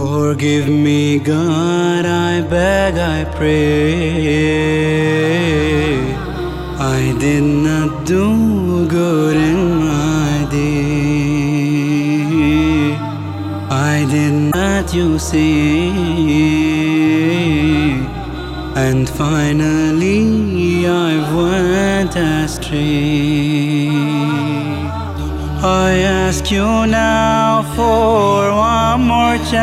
Forgive me, God, I beg, I pray. I did not do good in my day. I did not, you see. And finally, I went astray. I ask you now for one more chance,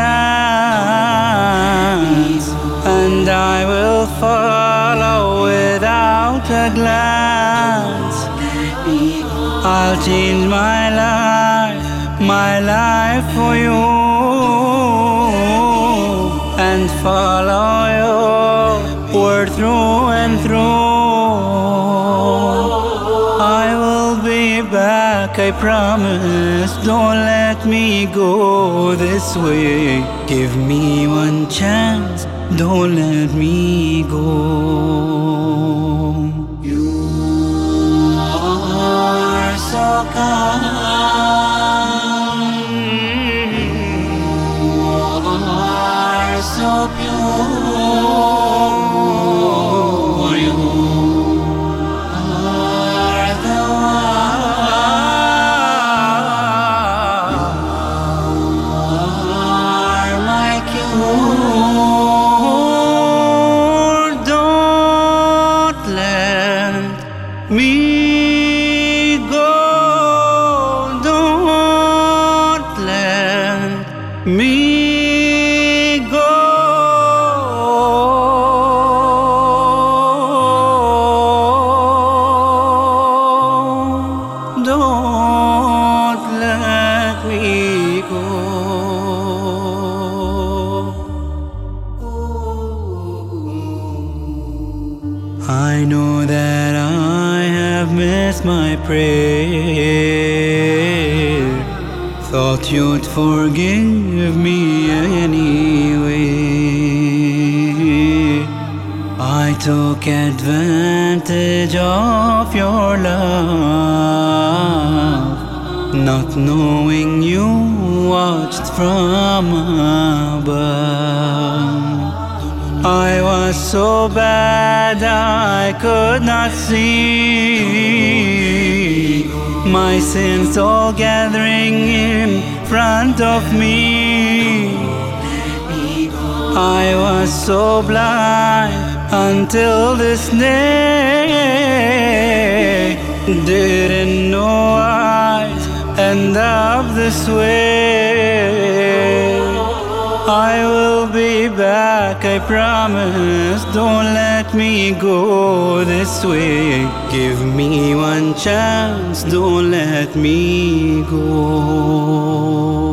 and I will follow without a glance. I'll change my life, my life for you, and follow your word through and through. Be back, I promise. Don't let me go this way. Give me one chance, don't let me go. You are so kind, you are so pure. I know that I have missed my prayer. Thought you'd forgive me anyway. I took advantage of your love, not knowing you watched from above. I was so bad I could not see my sins all gathering in front of me. I was so blind until this day. Didn't know I'd end up this way. I will be I promise. Don't let me go this way. Give me one chance, don't let me go.